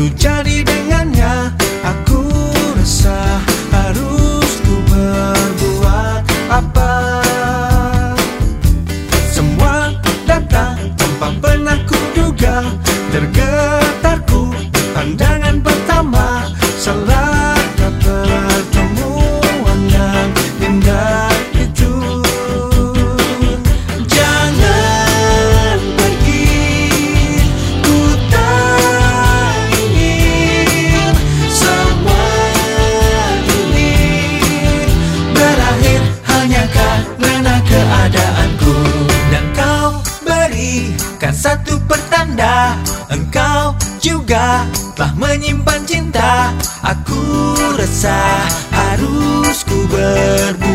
Baru jadi dengannya. Aku rasa harus ku berbuat apa. Semua datang tanpa pernah ku duga Tergerak bukan satu pertanda Engkau juga telah menyimpan cinta. Aku resah harus ku berbuat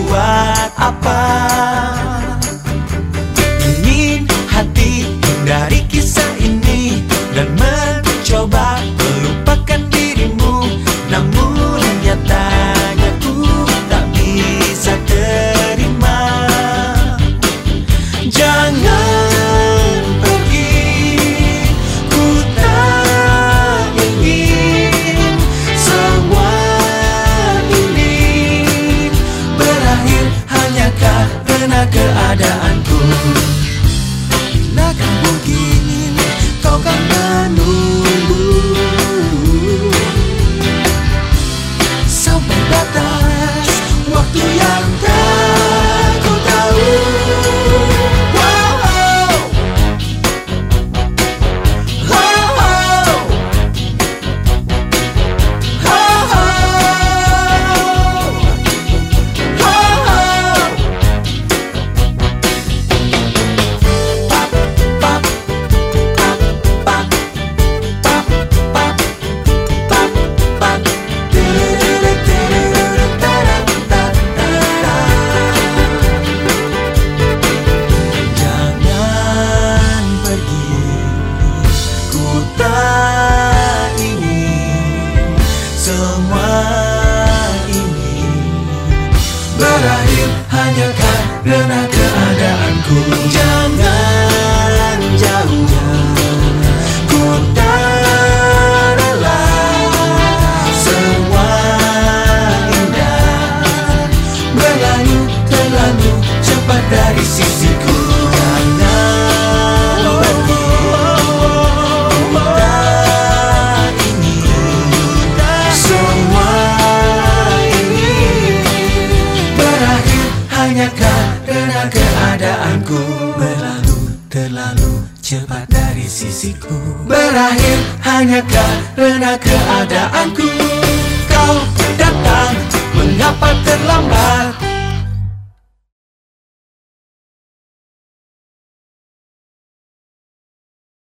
karena keadaanku. semua ini. Berakhir hanya karena keadaanku. Jangan Hanya karena keadaanku Berlalu terlalu cepat dari sisiku. Berakhir hanya karena keadaanku. Kau datang mengapa terlambat?